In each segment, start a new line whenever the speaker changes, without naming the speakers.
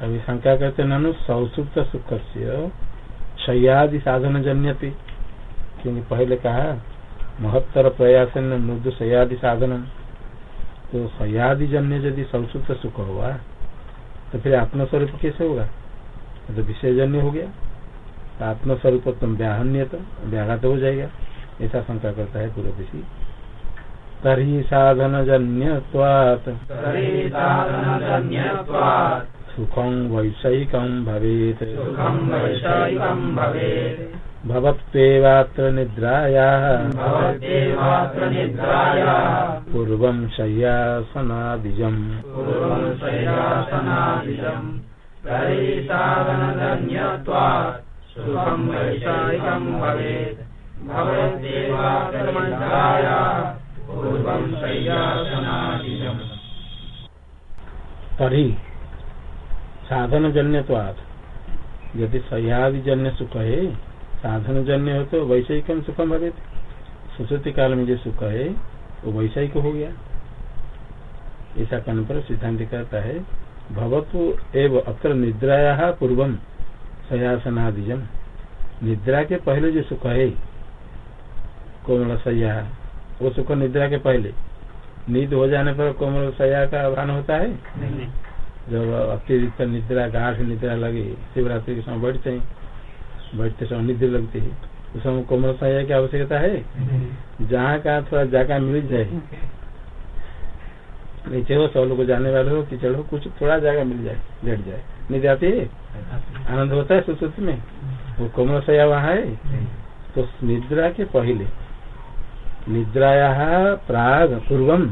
अभी शंका करते ननु, सौसुप्त सुख से शय्यादि साधन जन्यति क्योंकि पहले कहा, महत्तर प्रयास मृदु शयादि साधन तो शयादि जन्य यदि सौसुप्त सुख हुआ तो फिर आत्मस्वरूप कैसे होगा? तो विषय जन्य हो गया। तो आत्मस्वरूप तुम व्याहन्य तो व्याघात हो जाएगा। ऐसा शंका करता है पूर्व विषय तरी साधन जन्य सुखम वैषयिक भवेत। भवत्वेवात्र निद्रायाः। पूर्वं शय्यासनादिजम्। तरी साधन जन्य तो जन्यवाद यदि सह्यादि जन्य सुख है साधन जन्य हो तो वैषयिक सुखम भवे सुश्रुति काल में जो सुख है, वो वैषयिक हो गया। ऐसा करने पर सिद्धांत कहता है, भवतु एव अत्र निद्राया पूर्वम सयासनादिजम निद्रा के पहले जो सुख है, कोमल सया वो सुख निद्रा के पहले। नींद हो जाने पर कोमल सया का आह्वान होता है? जब अतिरिक्त निद्रा गाढ़ निद्रा लगे शिवरात्रि के समय बैठते हैं बैठते समय निद्र लगती है। उस समय कोमल सहाय की आवश्यकता है? जहाँ का थोड़ा जगह मिल जाए। नीचे हो सब लोग जाने वाले हो कीचड़ हो कुछ थोड़ा जगह मिल जाए लेट जाए। नींद आती है? आनंद होता है सुश्रुत में? वो कोमल सया वहाँ है? तो निद्रा के पहले निद्राया प्राग पूर्वम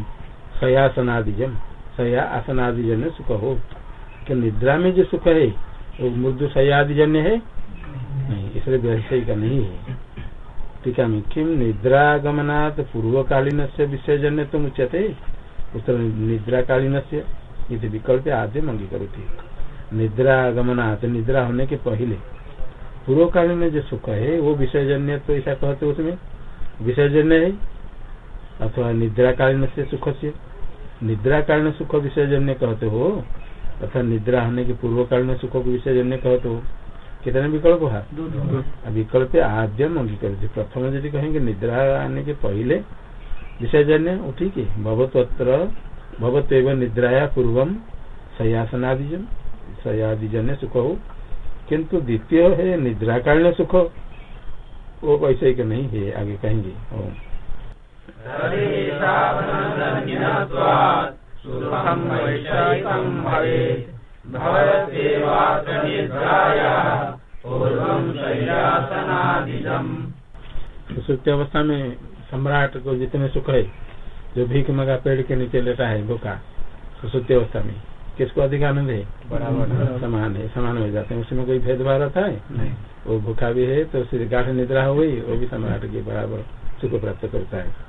सयासनादिजम सया आसनादिजन्य सुख हो। कि निद्रा में जो सुख है, वो मृदु सयादिजन्य है? नहीं, इसलिए व्यवसाय का नहीं है। टीका में किम निद्रागमनात् पूर्वकालीन से विषयजन्य तो मुच्यते? उत्तर निद्राकालीन से यदि विकल्प आद्य मंगी करोती निद्रागमनात्, निद्रा होने के पहले पूर्व पूर्वकालीन जो सुख है, वो विषयजन्य तो ऐसा कहते उसमें। विषयजन्य है, अथवा निद्राकालीन से सुख से निद्राकालीन सुख विषयजन्य कहते हो अथवा निद्रा होने के पूर्वकालीन सुख को विषयजन्य कहते हो। कितने विकल्प है? विकल्प आद्यम अंगीकृत प्रथम यदि कहेंगे निद्रा आने के पहले विषयजन्य वो ठीक है। भगवतोत्र भगवत एवं निद्राया पूर्वम सयासनादिजन सयादिजन्य सुख हो। किंतु द्वितीय है निद्रा कालीन सुख। वो वैसे नहीं है आगे कहेंगे। सुसुप्ति अवस्था में सम्राट को जितने सुख है जो भीख मगा पेड़ के नीचे लेटा है भूखा सुसुप्ति अवस्था में किसको अधिक आनंद है? समान है समान हो जाते हैं। उसमें कोई भेदभाव रहता है? वो भूखा भी है तो गाठ निद्रा हो गई वो भी सम्राट के बराबर सुख प्राप्त करता है।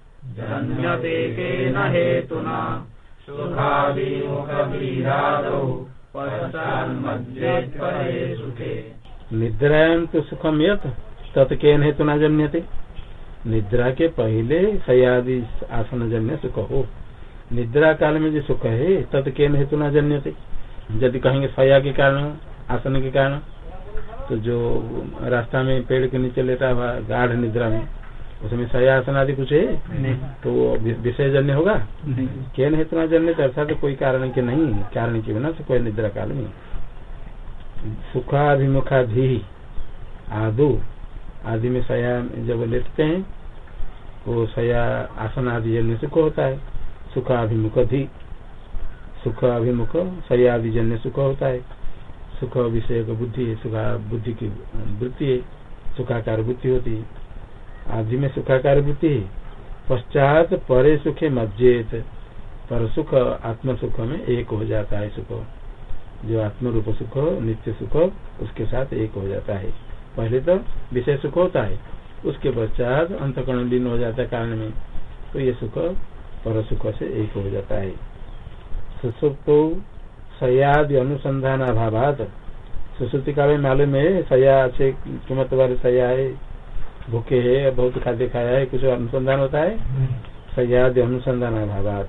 जन्यते केन हेतुना। निद्रायाम तो सुखम यत तत्केन हेतु न जन्यते? निद्रा के पहले सयादि आसन जन्य सुख हो निद्रा काल में जो सुख है तत्केन हेतु न जन्यते? यदि कहेंगे सया के कारण, आसन के कारण तो जो रास्ता में पेड़ के नीचे लेटा हुआ गाढ़ निद्रा में उसमें सयासन आदि कुछ है? तो वो विषय जन्य होगा? केन हेतु जन्य अर्थात तो कोई कारण के नहीं कारण के बिना से कोई निद्रा काल में सुखाभिमुखाधि आदु आदि में सया जब लेटते हैं वो सया आसन आदि जन्य सुख होता है। सुखाभिमुख धी सुख अभिमुख सयादि जन्य सुख होता है। सुख विषय बुद्धि है सुखा बुद्धि की वृत्ति है सुखाकार बुद्धि होती है। आदि में सुखाकार वृत्ति पश्चात परे सुखे मज्जेत पर सुख आत्म सुख में एक हो जाता है सुख जो आत्म रूप सुख नित्य सुख उसके साथ एक हो जाता है पहले तो विषय सुख होता है उसके पश्चात अंतकरण लीन हो जाता है कारण में तो ये सुख पर सुख से एक हो जाता है सुसुप्त सयादि अनुसंधान अभाव सुश्रुति काल में मालूम है सया से कीमत वाले सया है भूखे है बहुत खाद्य खाया है कुछ अनुसंधान होता है? सयादि अनुसंधान अभाव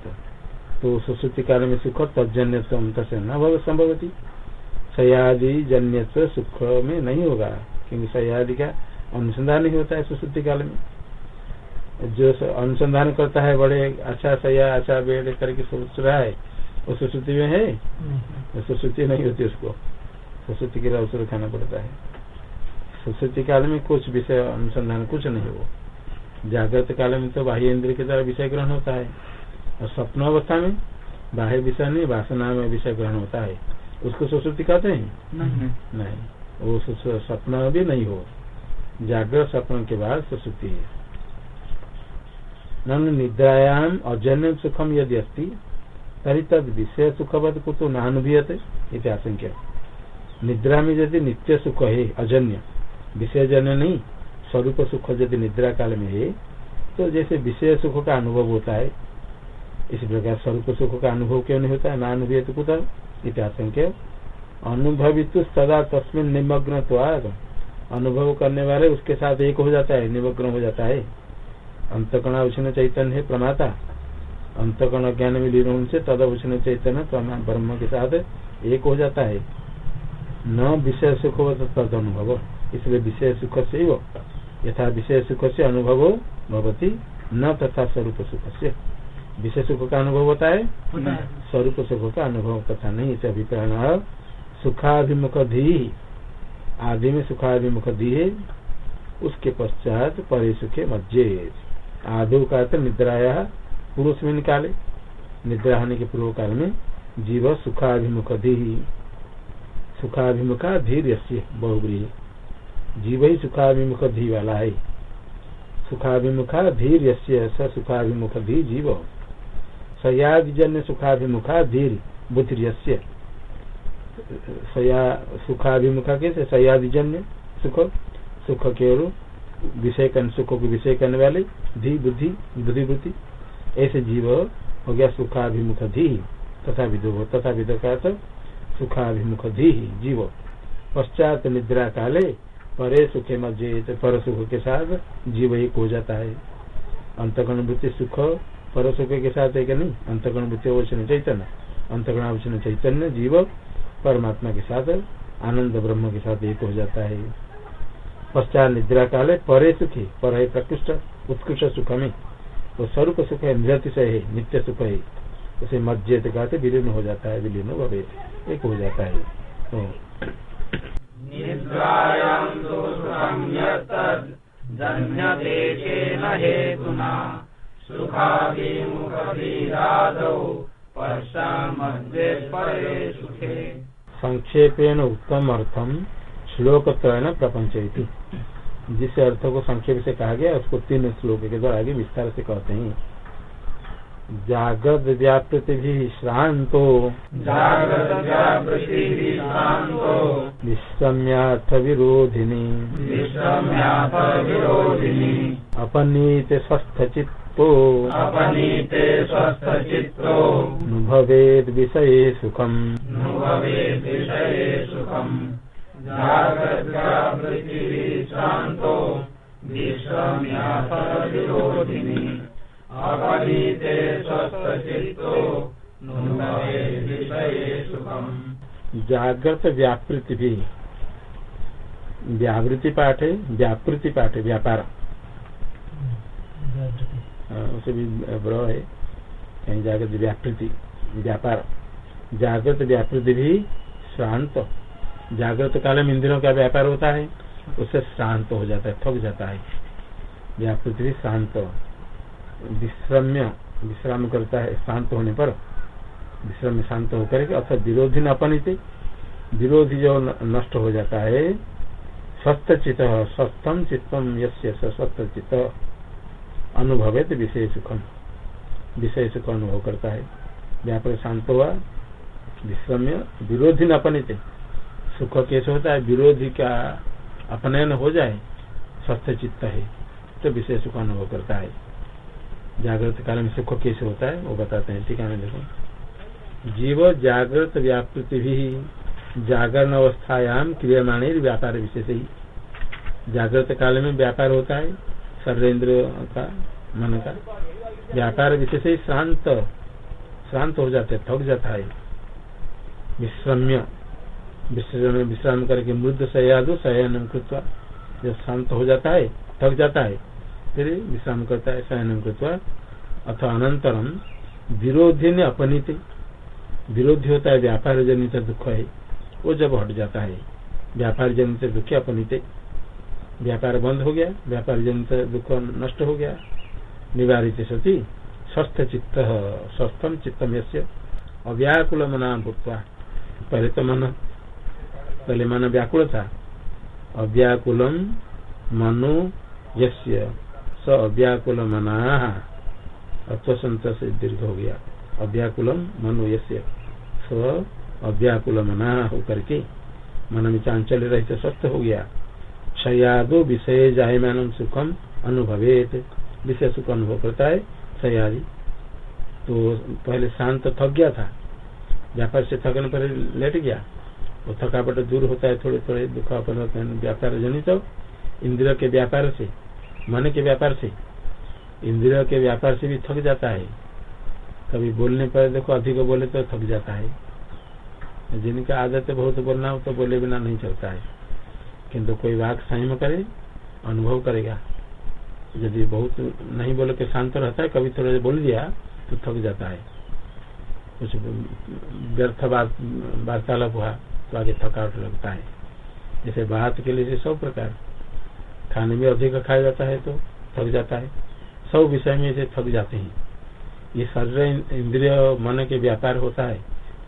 तो सुश्रुति काल में सुख तजन्य से न संभवती। सयादि जन्य सुख में नहीं होगा क्योंकि सयादि का अनुसंधान नहीं होता है सुश्रुति काल में। जो अनुसंधान करता है बड़े अच्छा सया अच्छा बेड करके सोच रहा है वो सुश्रुति में है? सुश्रुति नहीं होती उसको। सुश्रुति के लिए अवसर खाना पड़ता है। सुश्रुति काल में कुछ विषय अनुसंधान कुछ नहीं हो जागृत काल में तो बाह्य इंद्र के द्वारा विषय ग्रहण होता है। और स्वप्न अवस्था में बाह्य विषय नहीं वासना में विषय ग्रहण होता है। उसको सुश्रुति कहते हैं? नहीं। वो स्वप्न भी नहीं हो जागृत स्वप्न के बाद सुश्रुति है। नन निद्रायाम अजन्य सुखम यदि अस्ति तरी तद विषय सुखवत को तो नानुभूयते आशंक्य। निद्रा में यदि नित्य सुख है अजन्य विषय जन्य नहीं, स्वरूप सुख यदि निद्रा काल में है तो जैसे विषय सुख का अनुभव होता है, इसी प्रकार स्वरूप सुख का अनुभव क्यों नहीं होता? है ना अनुभव तो कुछ इतिहासंख्य अनुभवित सदा तस्मिन निमग्न तो अनुभव करने वाले उसके साथ एक हो जाता है, निमग्न हो जाता है। अंतकणा उष्ण चैतन्य है प्रमाता। अंतकण ज्ञान में लीन से तद उष्ण चैतन्य ब्रह्म के साथ एक हो जाता है। न विषय सुख तद अनुभव। इसलिए विषय सुख से ही यथा विषय सुख से अनुभव भवती न तथा स्वरूप सुख से विषय सुख का अनुभव होता है? स्वरूप सुख का अनुभव तथा नहीं इसे अभिप्राय सुखाभिमुख धी आदि में सुखाभिमुख धी है उसके पश्चात परे सुखे मज्जे आदो का निद्राया पुरुष में निकाले। निद्रा होने के पूर्व काल में जीव सुखाभिमुख धी सुखाभिमुखा धीर बहुब्री जीव ही सुखाभिमुख धी वाला है सुखाभिमुखा धीर स सुखाभिमुख धी जीव सयादिजन्य सुखाभिमुखा धीर बुद्धिर्य सया, सुखाभिमुखा कैसे? सयादिजन्य सुख सुख के विषय सुख को विषय करने वाले, धी, बुद्धि बुद्धि बुद्धि ऐसे जीव हो गया सुखाभिमुख धी तथा विदो तथा विदो का सुखाभिमुख धी जीव। पश्चात निद्रा काले परे सुखे मज़े पर सुख के साथ जीव एक हो जाता है अंतगण वृत्ति सुख पर सुख के साथ एक नहीं अंतगण वृत्ति अवश्य चैतन्य। अंतगण अवश्य चैतन्य जीव परमात्मा के साथ आनंद ब्रह्म के साथ एक हो जाता है पश्चात निद्रा काल है परे सुखी, पर है प्रकृष्ट, उत्कृष्ट सुख में वो स्वरूप सुख है, निरतिशय है, नित्य सुख है। उसे मज्जेत कहते विलीन हो जाता है, विलीन भवे एक हो जाता है। तो संक्षेपेण उत्तम अर्थम श्लोक त्रयण प्रपंच जिस अर्थ को संक्षेप से कहा गया, उसको तीन श्लोक के द्वारा आगे विस्तार से कहते हैं। जागृत व्यापृति भी श्रांतो। विश्रम्याथ विरोधिनी अपनीत स्वस्थ चित्तो
अपनीते स्वस्थ चित्तो
नुभवेद विषये सुखम।
नुभवेद विषये सुखम। शांतो विश्रम्यापरोधिनी अपनीते स्वस्थचित्तो सुखम
जागृत व्यापृति भी। व्यावृति पाठ है व्यापृति पाठ है व्यापार उसे भी ब्र है। कहीं जागृत व्यापृति व्यापार। जागृत व्यापृति भी शांत। जागृत काल में इंद्रियों का व्यापार होता है उससे शांत हो जाता है थक जाता है। व्यापृति भी शांत। विश्रम्य, विश्राम करता है, शांत होने पर विश्रम शांत होकर के, अर्थात विरोधी न अपनित विरोधी जो नष्ट हो जाता है, स्वस्थ चित्त स्वस्थम चित्तम यस्य स्वस्थ चित्त अनुभवे विषय सुखम विषय सुख अनुभव करता है। व्यापार शांत हुआ, विश्रम्य, विरोधी न अपनित सुख कैसे होता है? विरोधी का अपनयन हो जाए, स्वस्थ चित्त है तो विषय सुख अनुभव करता है। जागृत काल में सुख कैसे होता है, वो बताते हैं, ठीक है देखो। जीव जागृत व्यापृति भी जागरण अवस्थायाम क्रियमाण व्यापार विशेष ही। जागृत काल में व्यापार होता है सर्वेन्द्र का, मन का। व्यापार विशेष ही शांत शांत हो जाते, थक जाता है। विश्रम्य विश्रम विश्राम करके मृद सयादो शयन कृत्वा, जब शांत हो जाता है, थक जाता है फिर विश्राम करता है शयन कृत्वा अथवा अनंतरम विरोधी ने अपनीत। विरोधी होता है व्यापार जनित दुख है, वो जब हट जाता है। व्यापार जनित दुख अपनीत। व्यापार बंद हो गया व्यापार जनित दुख नष्ट हो गया। निवारित सती, स्वस्थ चित्त स्वस्थम चित्तम यस्य। अव्याकुल मना भूतवा, पहले तो मन, पहले मन व्याकुल था। अव्याकुलम मनो यस्य। स अव्याकुल मना अत्वसंत से दीर्घ हो गया। अव्याकुलम मनो यस्य स अव्याकुल मना होकर के मन में चांचल्य रहित स्वस्थ हो गया। क्षयादो विषय जायमान सुखम अनुभवेत। विषय सुख अनुभव करता है, क्षयादि। तो पहले शांत थक गया था। व्यापार से थकने पर लेट गया। वो थकावट दूर होता है थोड़े थोड़े दुख व्यापार जनित इंद्रिय के व्यापार से। मन के व्यापार से, इंद्रिय के व्यापार से भी थक जाता है। कभी बोलने पर देखो अधिक बोले तो थक जाता है। जिनका आदत है बहुत बोलना हो तो बोले बिना नहीं चलता है। किंतु कोई वाक संयम करे, अनुभव करेगा। यदि बहुत नहीं बोले के शांत रहता है, कभी थोड़ा बोल दिया तो थक जाता है। कुछ व्यर्थ वार्तालाप हुआ तो आगे थकावट लगता है। जैसे बात के लिए सब प्रकार। खाने में अधिक खाया जाता है तो थक जाता है। सब विषय में से थक जाते हैं। ये शरीर, इंद्रिय मन के व्यापार होता है।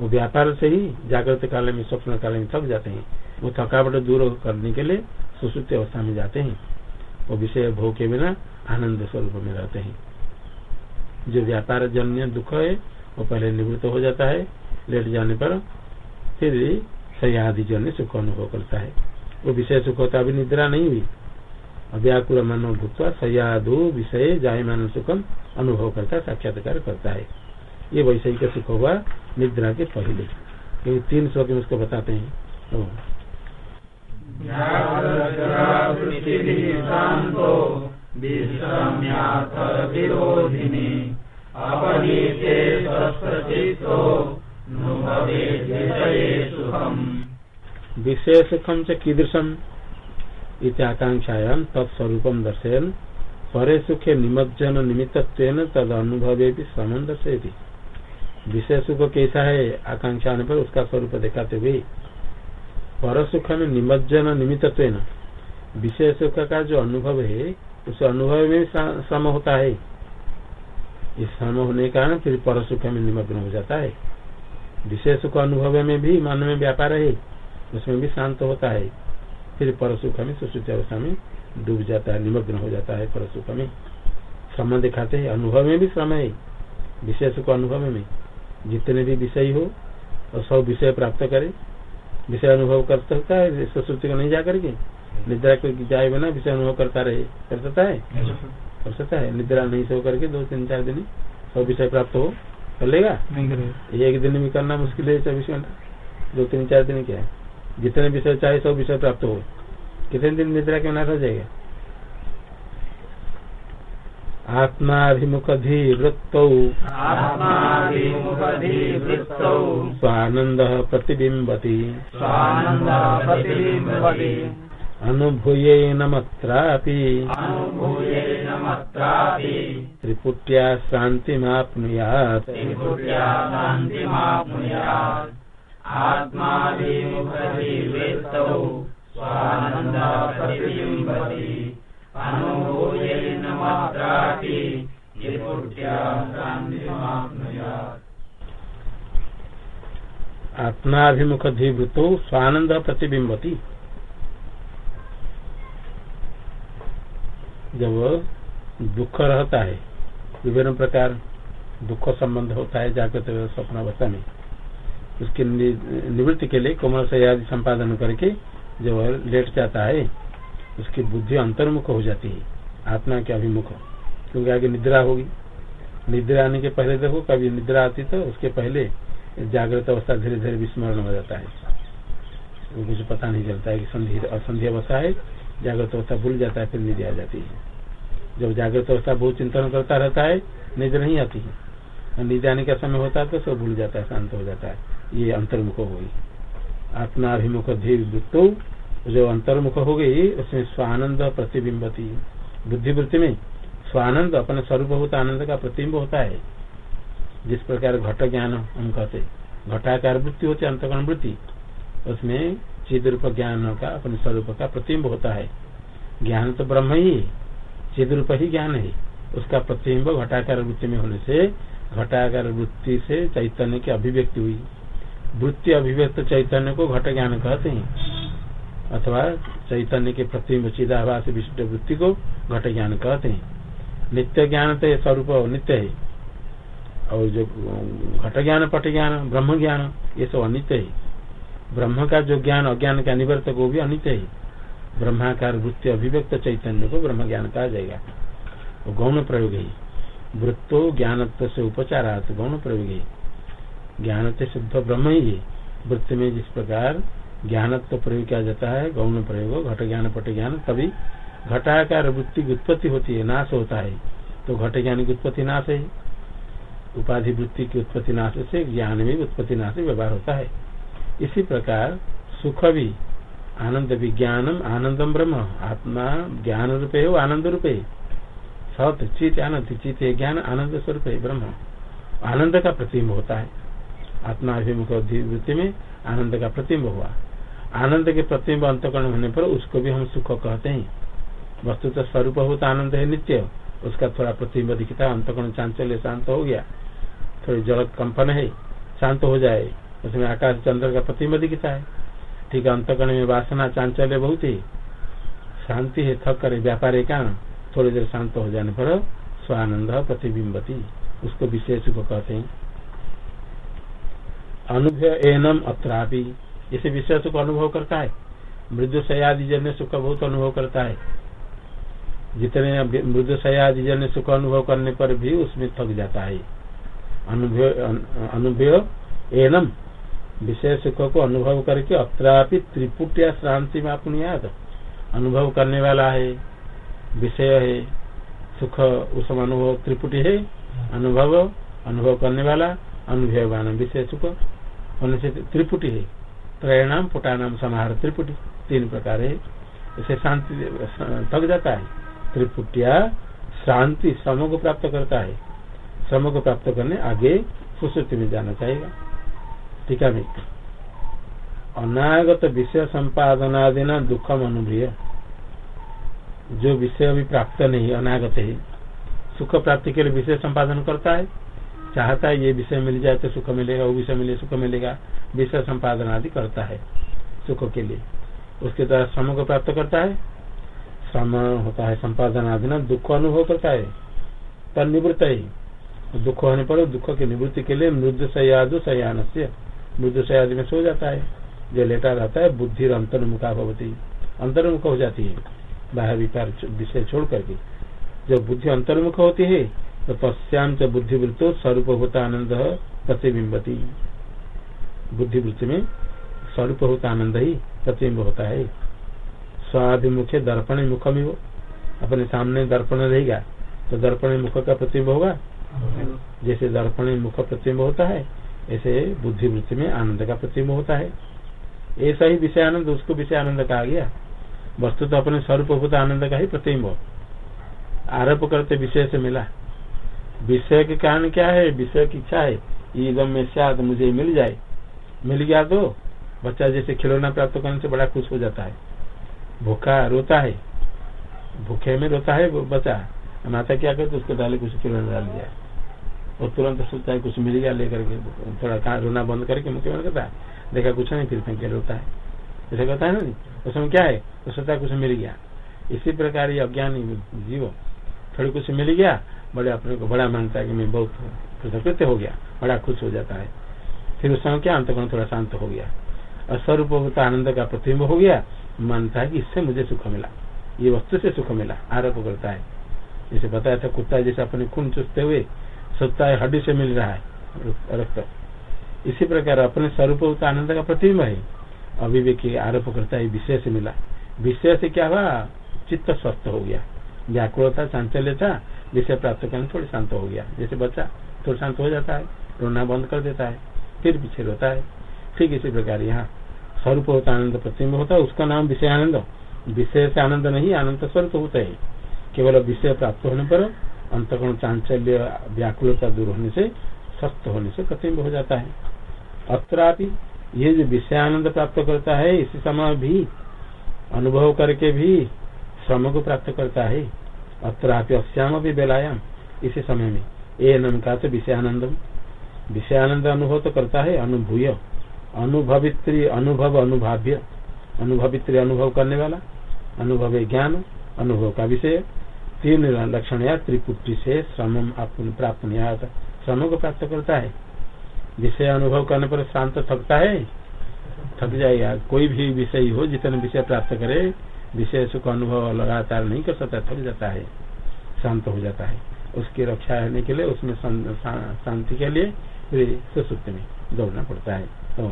वो व्यापार से ही जागृत काल में, स्वप्न काल में थक जाते हैं। वो थकावट दूर करने के लिए सुसुप्त अवस्था में जाते हैं। वो विषय भोग के बिना आनंद स्वरूप में रहते हैं। जो व्यापार जन्य दुख है, वो पहले निवृत्त हो जाता है। लेट जाने पर फिर सही आदि जन्य सुख अनुभव करता है। वो विषय सुख होता अभी निद्रा नहीं हुई। अव्याकुल मनो भूतवा सयादो विषय जायमान सुखम अनुभव करता साक्षात्कार करता है ये वैषयिक सुख हुआ निद्रा के पहले। क्योंकि तीन श्लोक में उसको बताते हैं।
अपनीते
विषय सुखम। च कीदृशम? इत्याकांक्षायाम तत्स्वरूपम दर्शयन परे सुखे निमज्जन निमित्त तद अनुभवे भी श्रमण दर्शयती। विषय सुख कैसा है? आकांक्षा आने पर उसका स्वरूप दिखाते हुए, पर सुख में निमज्जन निमित्त विषय सुख का जो अनुभव है, उस अनुभव में श्रम होता है। इस श्रम होने के कारण फिर पर सुख में निमग्न हो जाता है। विषय सुख अनुभव में भी मन में व्यापार है, उसमें भी शांत होता है। फिर पर सुख में सुश्रुति अवस्था में डूब जाता है निमग्न हो जाता है पर सुख में। श्रम दिखाते हैं अनुभव में भी श्रम है विषय सुख अनुभव में। जितने भी विषय हो और सब विषय प्राप्त करे विषय अनुभव कर सकता है सुश्रुति को नहीं जा करके। निद्रा को जाए बिना विषय अनुभव करता रहे कर सकता है? कर सकता है। निद्रा नहीं सो करके दो तीन चार दिन सब विषय प्राप्त हो कर लेगा? एक दिन में करना मुश्किल है चौबीस घंटा। दो तीन चार दिन क्या है? जितने विषय चाहे सब विषय प्राप्त हो। कितने दिन निद्रा के रह जाएगा? आत्माभिमुखधिवृत्तौ स्वानंद प्रतिबिंबती अनुभूयेन मत्रापि त्रिपुट्या शान्तिमाप्नुयात्।
आत्माभिमुखधिवृत्तौ
आत्माभिमुखधिवृत्तौ स्वानंद प्रतिबिंबती जब दुख रहता है, विभिन्न प्रकार दुख संबंध होता है, जागृत स्वप्न अवस्था में। उसके निवृत्ति के लिए कोमल से आदि संपादन करके जब लेट जाता है, उसकी बुद्धि अंतर्मुख हो जाती है, आत्मा के अभिमुख। क्योंकि आगे निद्रा होगी। निद्रा आने के पहले देखो, कभी निद्रा आती तो उसके पहले जागृत अवस्था धीरे धीरे विस्मरण हो जाता है। कुछ पता नहीं चलता है कि संधि असंधि अवस्था है। जागृत अवस्था भूल जाता है, फिर निधि आ जाती है। जब जागृत अवस्था बहुत चिंतन करता रहता है, निद्र नहीं आती है। निधि आने का समय होता है तो सब भूल जाता है, शांत हो जाता है। ये अंतर्मुख हो गई। आत्माभिमुख वृत्तो जो अंतर्मुख हो गई, उसमें स्वानंद प्रतिबिंबती। बुद्धिवृत्ति में स्वानंद, अपने स्वरूप होता, आनंद का प्रतिबिंब होता है। जिस प्रकार घट ज्ञान हम कहते घटाकार वृत्ति होती अंतकरण वृत्ति, उसमें चिद रूप ज्ञान का, अपने स्वरूप का प्रतिबिंब होता है। ज्ञान तो ब्रह्म ही है चिद रूप ही ज्ञान है। उसका प्रतिबिंब घटाकार वृत्ति में होने से, घटाकार वृत्ति से चैतन्य की अभिव्यक्ति हुई। वृत्ति अभिव्यक्त चैतन्य को घट ज्ञान कहते हैं। अथवा चैतन्य के प्रतिबिंब चिदाभास विशिष्ट वृत्ति को घट ज्ञान कहते हैं। नित्य ज्ञान तो स्वरूप नित्य है। और जो घट ज्ञान पट ज्ञान ब्रह्म ज्ञान ये सब अनित्य है। ब्रह्म का जो ज्ञान, अज्ञान का निवर्तक वो भी अनित्य है। ब्रह्माकार वृत्ति अभिव्यक्त चैतन्य को ब्रह्म ज्ञान कहा जाएगा। वो गौण प्रयोग है। वृत्तो ज्ञानत्व से उपचारात गौण प्रयोग है। ज्ञान से शुद्ध ब्रह्म ही है। वृत्ति में जिस प्रकार ज्ञानत्व प्रयोग किया जाता है, गौण प्रयोग घट ज्ञान पट ज्ञान तभी घटाकार वृत्ति उत्पत्ति होती है, नाश होता है। तो घट ज्ञान की उत्पत्ति नाश है। उपाधि वृत्ति की उत्पत्ति नाश से ज्ञान में उत्पत्ति नाश व्यवहार होता है। इसी प्रकार सुख भी आनंद विज्ञानम आनंदम ब्रह्म। आत्मा ज्ञान रूपे हो, आनंद रूपे। सत, चित, आनंद, चित ज्ञान, आनंद स्वरूप है ब्रह्म। आनंद का प्रतिम्ब होता है। आत्मा अभिमुख वृत्ति में आनंद का प्रतिम्ब हुआ। आनंद के प्रतिम्ब अंतकरण होने पर उसको भी हम सुख कहते हैं। वस्तु तो स्वरूप होता आनंद है, नित्य। उसका थोड़ा प्रतिम्ब दिखता है अंतकरण चांचल्य शांत हो गया। थोड़ी जल कंपन है, शांत हो जाए। उसमें आकाश चंद्र का प्रतिम्ब दिखता है। ठीक अंतकरण में वासना चांचल्य बहुत ही। शांति है, थक करे व्यापार कारण थोड़ी देर शांत हो जाने पर स्वानंद प्रतिबिंबती। उसको विशेष को कहते हैं। अनुभव एनम अत्रापि। इसे विशेष को अनुभव करता है। मृदु सयादि जन्य सुख बहुत अनुभव करता है। जितने मृदु सयादि जन्य सुख अनुभव करने पर भी उसमें थक जाता है। अनुभव एनम विषय सुख को अनुभव करके अत्रापि त्रिपुटिया श्रांति में अपनी याद अनुभव करने वाला है, विषय है, सुख उस अनुभव, त्रिपुटी है, अनुभव अनुभव करने वाला अनुभव विषय सुख होने से त्रिपुटी है। त्रयणाम, पुटानाम, समाहार त्रिपुटी, तीन प्रकार है। इसे शांति थक जाता है। त्रिपुटिया शांति को प्राप्त करता है। श्रम को प्राप्त करने आगे सुश्रुति में जाना चाहेगा ठीक है अनागत विषय संपादनादिना दुखम अनुभव जो विषय अभी प्राप्त नहीं, अनागत है, सुख प्राप्ति के लिए विषय संपादन करता है, चाहता है ये विषय मिल जाए तो सुख मिलेगा, वो विषय मिले, सुख मिलेगा, विषय संपादन आदि करता है, सुख के लिए। उसके द्वारा श्रम को प्राप्त करता है, श्रम होता है संपादन आदि ना दुख अनुभव करता है पर निवृत्त ही। दुख होने पर दुख की निवृत्ति के लिए मृद सयादु सयान से मृद सयाद में सो जाता है। जो लेटा रहता है, बुद्धि अंतर्मुखा भवती। अंतर्मुख हो जाती है। बाह्य विचार विषय छोड़ करके। जब बुद्धि अंतर्मुख होती है तो तस्याम च बुद्धिवृत्तो स्वरूप होता आनंद प्रतिबिंबती। बुद्धिवृत्ति में स्वरूप होता आनंद ही प्रतिबिंब होता है। स्वाभिमुखे दर्पण मुख में हो अपने सामने दर्पण रहेगा तो दर्पण मुख का प्रतिबिंब होगा। जैसे दर्पण में मुख प्रतिम्ब होता है, ऐसे बुद्धिवृत्ति में आनंद का प्रतिम्ब होता है। ऐसा ही विषय आनंद, उसको विषय आनंद कहा गया। वस्तु तो अपने स्वरूप होता आनंद का ही प्रतिबिंब। आरोप करते विषय से मिला। विषय के कारण क्या है? विषय की इच्छा है। ईदम में शायद मुझे मिल जाए। मिल गया तो बच्चा जैसे खिलौना प्राप्त करने से बड़ा खुश हो जाता है। भूखा रोता है। भूखे में रोता है बच्चा। माता क्या करते? उसको डाले कुछ खिलौना डाल दिया। और तुरंत सोचता है कुछ मिल गया लेकर के, थोड़ा कहा, रोना बंद करके मुख्य बंद करता है। देखा कुछ नहीं, फिर फेंके रोता है। ऐसा कहता है ना नहीं? उसमें क्या है? तो सोचता कुछ मिल गया। इसी प्रकार ये अज्ञानी जीव, थोड़ी कुछ मिल गया, बड़े अपने को बड़ा मानता है कि मैं बहुत कृतकृत्य हो गया, बड़ा खुश हो जाता है। फिर उस समय क्या? अंतकरण थोड़ा शांत हो गया। और स्वरूप आनंद का प्रतिबिंब हो गया। मानता है कि इससे मुझे सुख मिला। ये वस्तु से सुख मिला। आरोप करता है। जैसे बताया था कुत्ता जैसे अपने खून चुसते हुए सोचता है, हड्डी से मिल रहा है, रक्त। इसी प्रकार अपने स्वरूप आनंद का प्रतिबिंब है। अभिवेकी आरोप करता है, विषय से मिला। विषय से क्या हुआ? चित्त स्वस्थ हो गया। व्याकुल था चांचल्य था, विषय प्राप्त करने थोड़ी शांत हो गया। जैसे बच्चा, थोड़ा शांत हो जाता है, रोना बंद कर देता है, फिर पीछे रोता है। ठीक इसी प्रकार यहाँ स्वरूप होता, आनंद प्रतिम्ब होता है उसका नाम विषय आनंद विषय से आनंद नहीं, आनंद स्वरूप होता है। केवल विषय प्राप्त होने पर अंतकोण चांचल्य व्याकुलता दूर होने से, स्वस्थ होने से प्रतिम्ब हो जाता है। अत्रापि ये जो विषय आनंद प्राप्त करता है, इसी समय भी अनुभव करके भी श्रम को प्राप्त करता है। अत्रापि अश्याम भी बेलायाम, इसी समय में। ए नम का तो विषय आनंदम विषय आनंद अनुभव तो करता है, अनुभूय। अनुभवित्री अनुभव अनुभाव्य। अनुभवित्री अनुभव करने वाला। अनुभव ज्ञान, अनुभव का विषय। तीन लक्षण या त्रिपुटी से श्रम प्राप्त नहीं आता श्रम को प्राप्त करता है। विषय अनुभव करने पर शांत थकता है, थक जाएगा कोई भी विषय हो, जितने विषय प्राप्त करे, विषय सुख अनुभव लगातार नहीं कर सकता, थक जाता है, शांत हो जाता है। उसकी रक्षा करने के लिए, उसमें शांति के लिए फिर सुसुप्त में दौड़ना पड़ता है। तो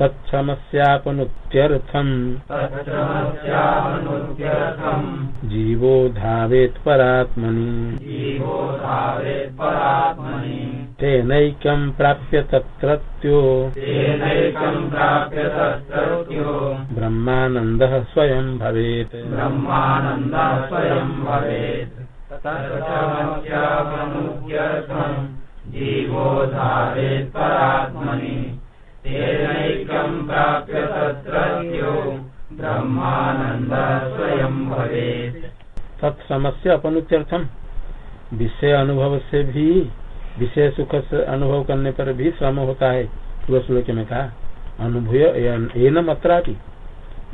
तत्समस्यापनुत्यर्थम्। जीवो धावेत् परात्मनि। तेनैक्यम् प्राप्य तत्रत्यो। ब्रह्मानन्दः स्वयं भवेत्।
ब्रह्मानन्दः स्वयं भवेत्। जीवो धावेत् परात्मनि।
तत्समस्य अपनुत्यर्थम विषय अनुभव से भी, विषय सुख से अनुभव करने पर भी श्रम होता है। पूर्व श्लोक में कहा, अनुभूय एनम अत्रापि,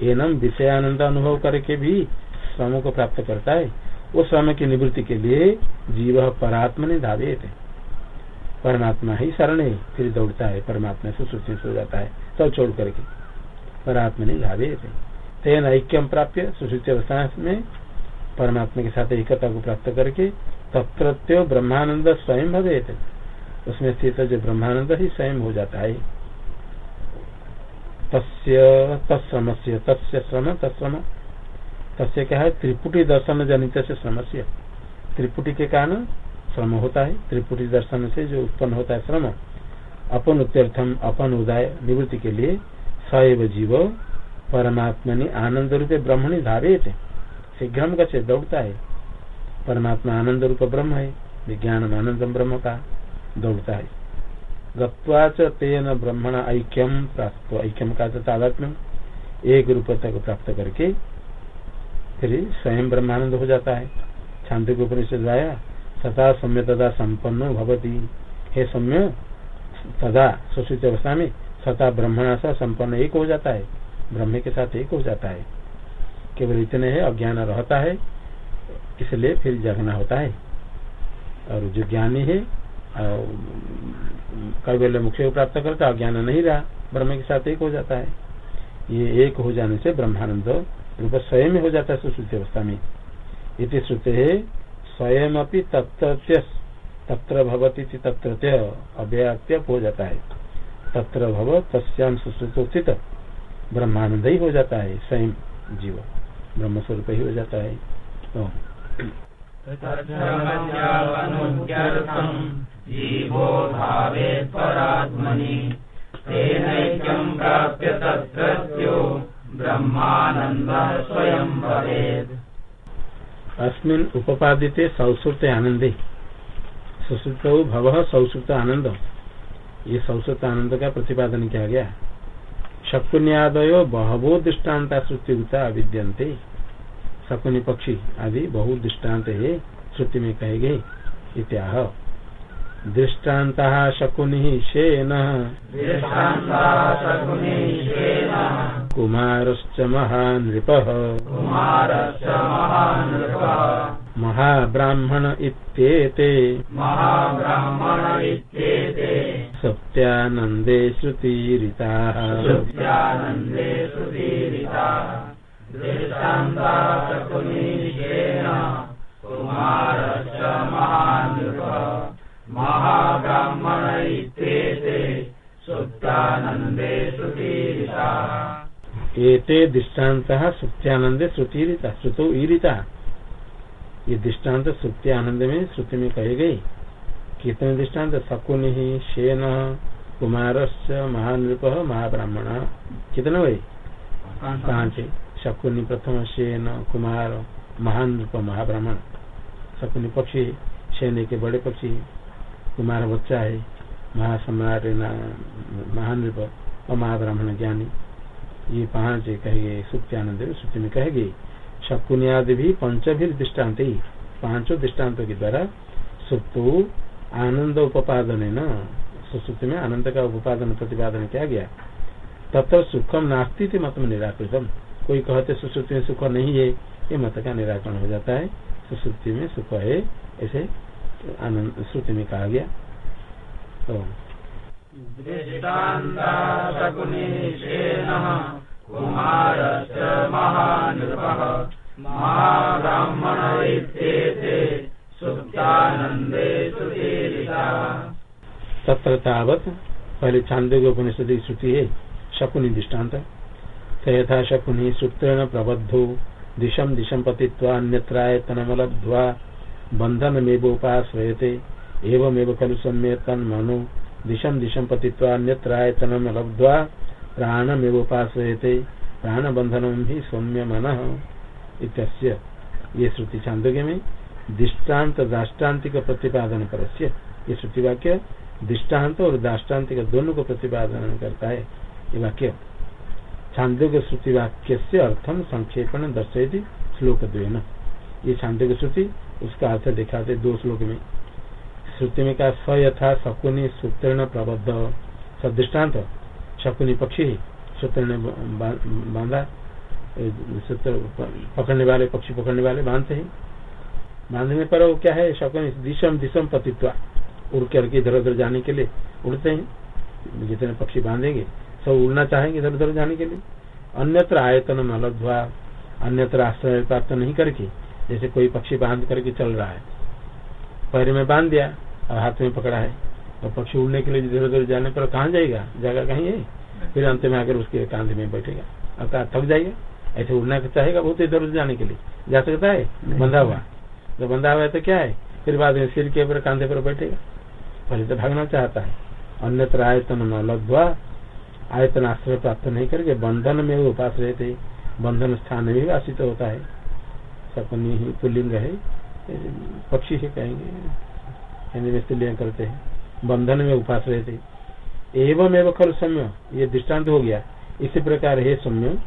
एनम विषय आनंद अनुभव करके भी श्रम को प्राप्त करता है। वो श्रम की निवृत्ति के लिए जीव परात्मा ने धावे थे परमात्मा ही शरण है, फिर दौड़ता है, परमात्मा से सुचित हो जाता है तो छोड़ करके। परात्मा ने धावे थे तेन ऐक्यम प्राप्त सुश्रुति अवस्था में परमात्मा के साथ एकता को प्राप्त करके तत्र ब्रह्मानंद स्वयं भवे उसमें स्थित जो ब्रह्मानंद ही स्वयं हो जाता है। तस्य तत्श्रम से तस्य श्रम तस्य क्या है? त्रिपुटी दर्शन जनित से श्रम से त्रिपुटी के कारण श्रम होता है, त्रिपुटी दर्शन से जो उत्पन्न होता है श्रम अपन उत्तर्थम, अपन उदय निवृत्ति के लिए सैव जीव परमात्मा ने आनंद रूप ब्रह्मणी धारे थे शीघ्र गचे दौड़ता है। परमात्मा आनंद रूप ब्रह्म है विज्ञान आनंदम ब्रह्म का दौड़ता है। गत्वाच तेन ब्रह्मण ऐक्यम प्राप्त, ऐक्यम का तादात्म्य एक रूप तक प्राप्त करके फिर स्वयं ब्रह्मानंद हो जाता है। शांति को उपनिषद आया सदा सम्य तदा संपन्न भवती। हे सम्य तदा सुश्रित अवस्था में सता ब्रह्मणा सा संपन्न एक हो जाता है। ब्रह्म के साथ एक हो जाता है। केवल इतने है, अज्ञान रहता है, इसलिए फिर जगना होता है। और जो ज्ञानी है कई वेले मुख्य प्राप्त करता अज्ञान नहीं रहा, ब्रह्म के साथ एक हो जाता है। ये एक हो जाने से ब्रह्मानंद रूप स्वयं हो जाता है सुश्रुति अवस्था में। इति श्रुते है स्वयं अपनी तत्र भवती तत्र अव्याप्य हो जाता है। तत्र भव तस्याम सुश्रुत ब्रह्मानंद ही हो जाता है, स्वयं जीव। ब्रह्म स्वरूप ही हो जाता है। तो
जीवो भावे परात्मनि स्वयं भवेत्।
अस्मिन् उपपादिते सौश्रुत आनंदे सुश्रुत भव सौश्रुत आनंद ये सौश्रुत आनंद का प्रतिपादन किया गया। शकुन्यादयो बहवो दृष्टान्ता श्रुतिता विद्यंते शकुनि पक्षी आदि बहु दृष्टांत है श्रुति में कहे गए इत्याह। दृष्टान्तः शकुनिः शेन। कुमारश्च महानृपः। महाब्राह्मण इत्येते।
महाब्राह्मण इत्येते।
सत्यानन्दे श्रुतीरिताः।
कुमारश्च महानृपः।
एते दृष्टांत श्रुत्यानंदे श्रुतिरिता, श्रुतो ईरिता। ये दृष्टांत श्रुति आनंद में श्रुति में कहे गई कितने दृष्टांत शकुनि, शेन कुमारश्च महानृप, महाब्राह्मण, कितने हुए पाँच। शकुनि प्रथम, शेन, कुमार, महानृप, महाब्राह्मण। शकुनि पक्षी, शेन के बड़े पक्षी। कुमार बच्चा है महासम्राट ना- महानृप और महाब्राह्मण ज्ञानी। ये पाँच कहेंगे सुक्त्यानंद में श्रुति में कहेगी शकुनियादि भी पंचभिर दृष्टांत ही। पाँचों दृष्टान्तों के द्वारा सुप्तु आनंद उपादन है न? सुश्रुति में आनंद का उपादन, प्रतिपादन किया गया। तथा सुखम नास्ती थी मत में निराकृतम। कोई कहते सुश्रुति में सुख नहीं है, ये मत का निराकरण हो जाता है। सुश्रुति में सुख है, ऐसे आनंद श्रुति में कहा गया। तो तत्र तावत पहले छांदोग्य उपनिषद की श्रुति है शकुनि दृष्टांत। तथा शकुनी सूत्रेण प्रबद्धो दिशम दिशम पतित्वा अन्यत्रायतनमलब्ध्वा बंधनमेवोपाश्रयते एवमेव खलु सम्य तन्मनो। दिशम दिशम पतित्वा अन्यत्रायतनम लब्ध्वा प्राणमेवोपाश्रयते प्राणबंधनम ही सौम्य मन ये श्रुति छांदोग्य में, दृष्टांत दाष्टान्तिक प्रतिपादन परस्य ये श्रुति वाक्य दृष्टांत और दाष्टान्तिक दोनों को प्रतिपादन करता है। ये वाक्य छांदोग्य श्रुति वाक्य से अर्थम संक्षेपण दर्शयती श्लोक द्वेन ये छांदोग्य श्रुति उसका अर्थ दिखाते दो श्लोक में। श्रुति में कहा स यथा शकुनि सूत्रेण प्रबद्ध। सदृष्टान्त शकुनि पक्षी सूत्र ने बांधा। सूत्र पकड़ने वाले, पक्षी पकड़ने वाले बांधते हैं। बांधने पर वो क्या है? शकुनि दिशम दिशम पतित्वा। उड़ करके इधर उधर जाने के लिए उड़ते हैं। जितने पक्षी बांधेंगे, सब उड़ना चाहेंगे इधर उधर जाने के लिए। अन्यत्र आयतन अलध्वा अन्यत्र आश्रय प्राप्त नहीं करके जैसे कोई पक्षी बाँध करके चल रहा है। पैर में बाँध दिया और हाथ में पकड़ा है। और पक्षी उड़ने के लिए इधर उधर जाने पर कहाँ जाएगा? जगह कहीं है फिर अंत में आकर उसके कांधे में बैठेगा। और कहा थक जाएगा। ऐसे उड़ना चाहेगा बहुत इधर उधर जाने के लिए। जा सकता है? बंधा हुआ। जब बंधा हुआ है तो क्या है? फिर बाद में सिर के ऊपर कांधे पर बैठेगा। पहले तो भागना चाहता है। अन्यत्र आयतन न लब्ध्वा। आयतन आश्रय प्राप्त नहीं करके बंधन में वो उपास रहते बंधन स्थान में भी आश्रित होता है। सपनी ही पुल्लिंग है पक्षी से कहेंगे। हिंदी में स्त्रीलिंग करते हैं। बंधन में उपास रहते एवं एवं खल सम्य, ये दृष्टांत हो गया। इसी प्रकार है सम्य,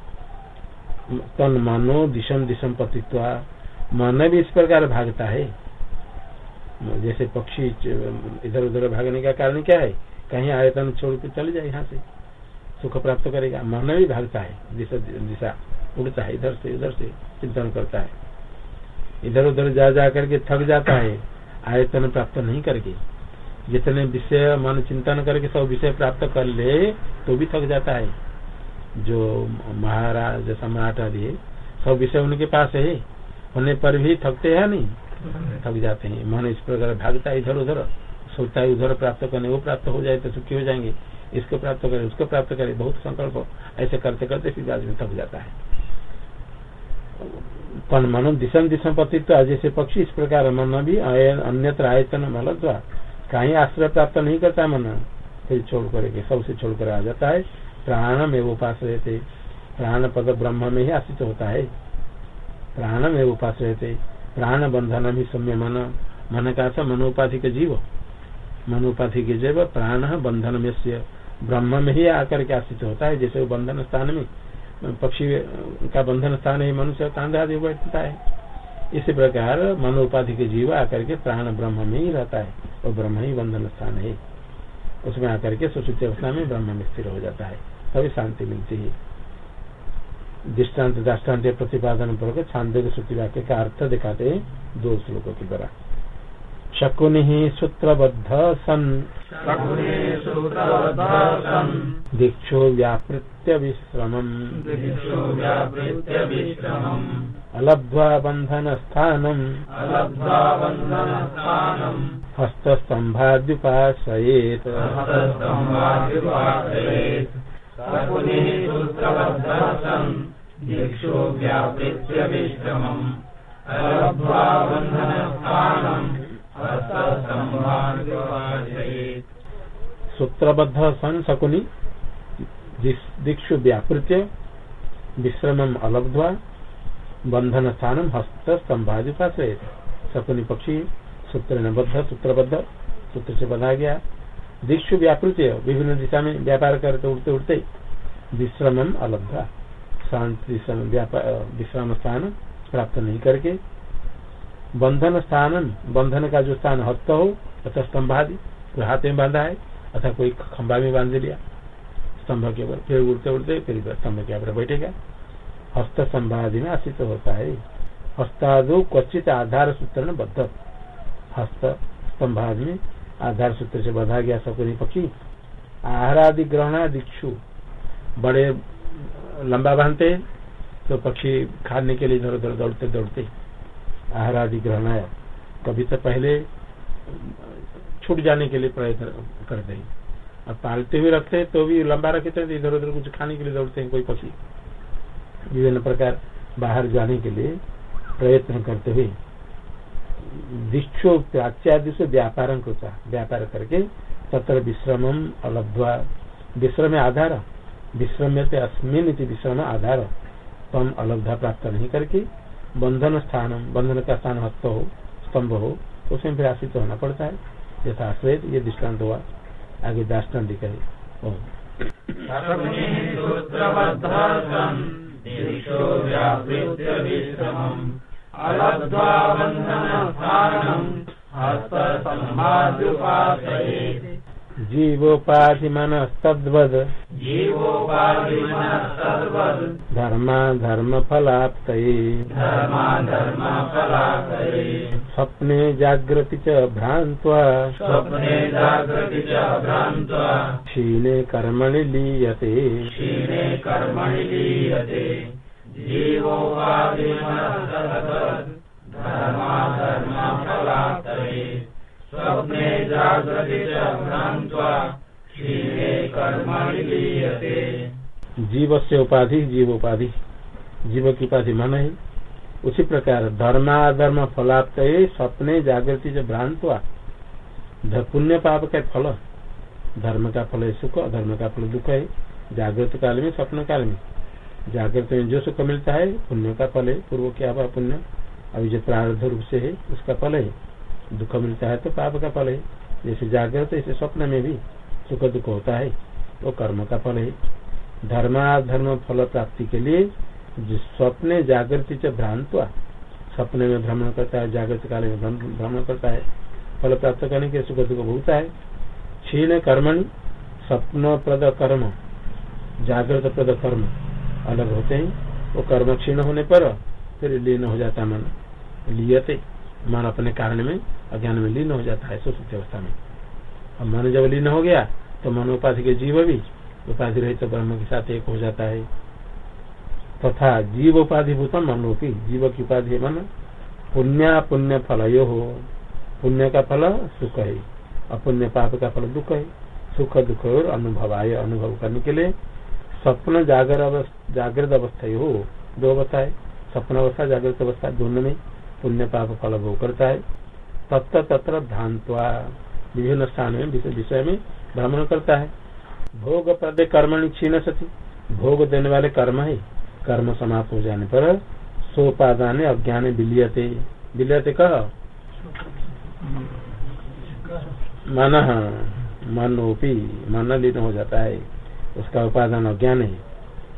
तन मानो दिशम दिशम पतित्वा, मन भी इस प्रकार भागता है। जैसे पक्षी इधर उधर भागने का कारण क्या है? कहीं आयतन छोड़ के चले जाए यहाँ से। सुख प्राप्त करेगा। मन भी भागता है। दिशा दिशा उड़ता है। इधर से, उधर से चिंतन करता है। इधर उधर जा जा करके थक जाता है, आयतन प्राप्त नहीं करके। जितने विषय मन चिंतन करके सब विषय प्राप्त कर ले तो भी थक जाता है। जो महाराज, सम्राट आदि सब विषय उनके पास है। होने पर भी थकते हैं नहीं? थक जाते हैं। मन इस प्रकार भागता है इधर उधर, सोचता है उधर प्राप्त करने, वो प्राप्त हो जाए तो सुखी हो जाएँगे। इसको प्राप्त करे, उसको प्राप्त करे, बहुत संकल्प। ऐसे करते करते फिर बाद में थक जाता है। पण मनो दिशम दिशम पतित्व जैसे पक्षी इस प्रकार मन भी अन्यत्र आयतन मलत्वा कहीं आश्रय प्राप्त नहीं करता मन. फिर छोड़ करके सबसे छोड़ कर आ जाता है. प्राण में उपास रहते प्राण पद ब्रह्म में ही आश्रित होता है. प्राण में उपास रहते प्राण बंधन भी सम्य मन. मन का था मनोपाधि के जीव. मनोपाधि के जीव प्राण बंधन में ब्रह्म में ही आकर के आश्रित होता है, जैसे बंधन स्थान में. पक्षी का बंधन स्थान है, मनुष्य कांधा बैठता है। इसी प्रकार मनोपाधि के जीव आकर के प्राण ब्रह्म में ही रहता है और ब्रह्म ही बंधन स्थान है। उसमें आकर के सुश्रुति अवस्था में ब्रह्म में स्थिर हो जाता है, तभी शांति मिलती है। दृष्टांत दृष्टांत प्रतिपादन पूर्वक छांदोग श्रुति वाक्य का अर्थ दिखाते हैं दो श्लोकों के द्वारा शकुनि सूत्रबद्ध सन दीक्षो व्यापृत्य विश्रम
विश्रमम्
अलब्ध्वा
बन्धनस्थानम् हस्तस्तम्भाद्युपाश्रयेत्। दिक्षु व्यावृत्य विश्रमम् अलब्ध्वा बन्धनस्थानम्
सूत्रबद्ध सन शकुनि दिक्षु व्यापृत्य विश्रमम अलब्ध्वा बंधन स्थानम हस्त स्तंभाद्युपाश्रयेत शकुनि पक्षी सूत्र न बद्ध, सूत्रबद्ध, सूत्र से बधा गया। दिक्षु व्यापृत्य विभिन्न दिशा में व्यापार करते, उड़ते उड़ते विश्रम अलब्धा शांति विश्राम स्थान प्राप्त नहीं करके बंधन स्थान बंधन का जो स्थान हस्त हो अथवा स्तंभादि कोई हाथ में बांधा है अथवा कोई खंभा में बाँध लिया। स्तंभ के ऊपर फिर उड़ते उड़ते फिर स्तंभ के ऊपर बैठेगा हस्त स्तंभादि में आश्रित होता है। हस्तादो क्वचित आधार सूत्र में बद्ध। हस्त स्तंभादि में आधार सूत्र से बधा गया सकुनी पक्षी आहारादि ग्रहणा दीक्षु बड़े लंबा बांधते तो पक्षी खाने के लिए इधर उधर दौड़ते दौड़ते आहार आदि है कभी तो पहले छूट जाने के लिए प्रयत्न करते हैं। और पालते हुए रखते हैं तो भी लंबा रखे तो इधर उधर कुछ खाने के लिए दौड़ते हैं, कोई पक्षी विभिन्न प्रकार बाहर जाने के लिए प्रयत्न करते हुए दीक्षो प्राच्यादि से व्यापार होता व्यापार करके तत्र विश्रम अलब्धवा। विश्रम आधार। विश्रम्यते अस्मिन विश्रम आधार। तम अलब्धा प्राप्त नहीं करके बंधन स्थान बंधन का स्थान हस्त हो स्तंभ हो तो उसमें फिर आश्रित होना पड़ता है। यथाश्रय ये दृष्टांत हुआ। आगे
बन्धनस्थानम् हस्तसम्भाद्युपाश्रयेत्
जीवोपाधि
जीवोपाधिमनस्तद्वद्
धर्मा धर्म फलाप्त स्वप्ने जागृति च भ्रान्त्वा।
स्वप्ने जागृति च भ्रान्त्वा।
क्षीणे कर्मणि लीयते।
क्षीणे कर्मणि लीयते। जीवोपाधिमनस्तद्वद्। धर्माधर्मफलाकरे स्वप्ने जागृति च भ्रान्त्वा।
जीव से उपाधि जीव उपाधि जीव की उपाधि मन है उसी प्रकार धर्माधर्म फलाप्त स्वप्ने जागृति जो भ्रांत हुआ पुण्य पाप का फल। धर्म का फल है सुख, अधर्म का फल दुख है। जागृत काल में, स्वप्न काल में। जागृत में जो सुख मिलता है, पुण्य का फल है। पूर्व क्या हुआ पुण्य, अभी जो प्रारब्ध रूप से है, उसका फल है। दुख मिलता है तो पाप का फल है। जैसे जागृत, ऐसे स्वप्न में भी। सुख दुख होता है। वो कर्म का फल है। धर्माधर्म फल प्राप्ति के लिए स्वप्ने जागृति से भ्रांत सपने में भ्रमण करता है, जागृत काल में भ्रमण करता है, फल प्राप्त करने के सुख दुख भोगता है। क्षीण कर्मणि स्वप्न प्रद कर्म जागृत प्रद कर्म अलग होते हैं। वो कर्म क्षीण होने पर फिर लीन हो जाता मन। लियते, मन अपने कारण में, अज्ञान में लीन हो जाता है, सुसुप्ति अवस्था में। और मन जब लीन हो गया तो मनोपाधि के जीव भी उपाधि रहित तो ब्रह्म के साथ एक हो जाता है। तथा तो जीव उपाधि भूतम मनोपी, जीव की उपाधि मन। पुण्य पुण्य फल यो हो। पुण्य का फल सुख है, अपुण्य पाप का फल दुख है। सुख, दुख और अनुभव आय अनुभव करने के लिए स्वप्न जागर जागृत अवस्था हो, दो अवस्था है। स्वप्न अवस्था, जागृत अवस्था, दोनों में पुण्य, पाप, फल भोग करता है। तत्र तत्र भ्रांतवा विभिन्न स्थान में विषय में भ्रमण करता है। भोग पद कर्मणि क्षीण सती। भोग देने वाले कर्म है, कर्म समाप्त हो जाने पर सोपादान अज्ञान विलियते विलियते कह। मन, मनोपी मन लीन हो जाता है। उसका उपादान अज्ञान है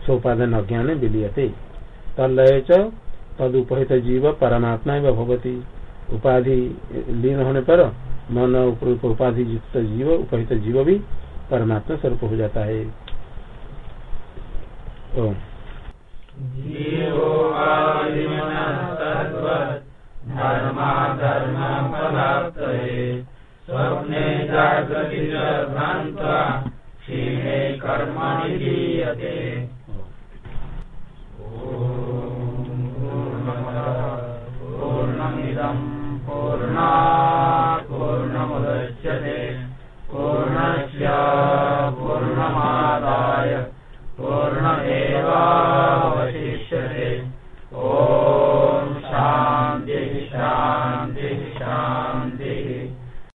सोपादान अज्ञान विलियते तलय च तद उपहित जीव परमात्मा भगवती उपाधि लीन होने पर मन उपाधि युक्त जीव उपहित जीव भी परमात्मा स्वरूप हो जाता है ओम
स्वप्ने जागृति Amen.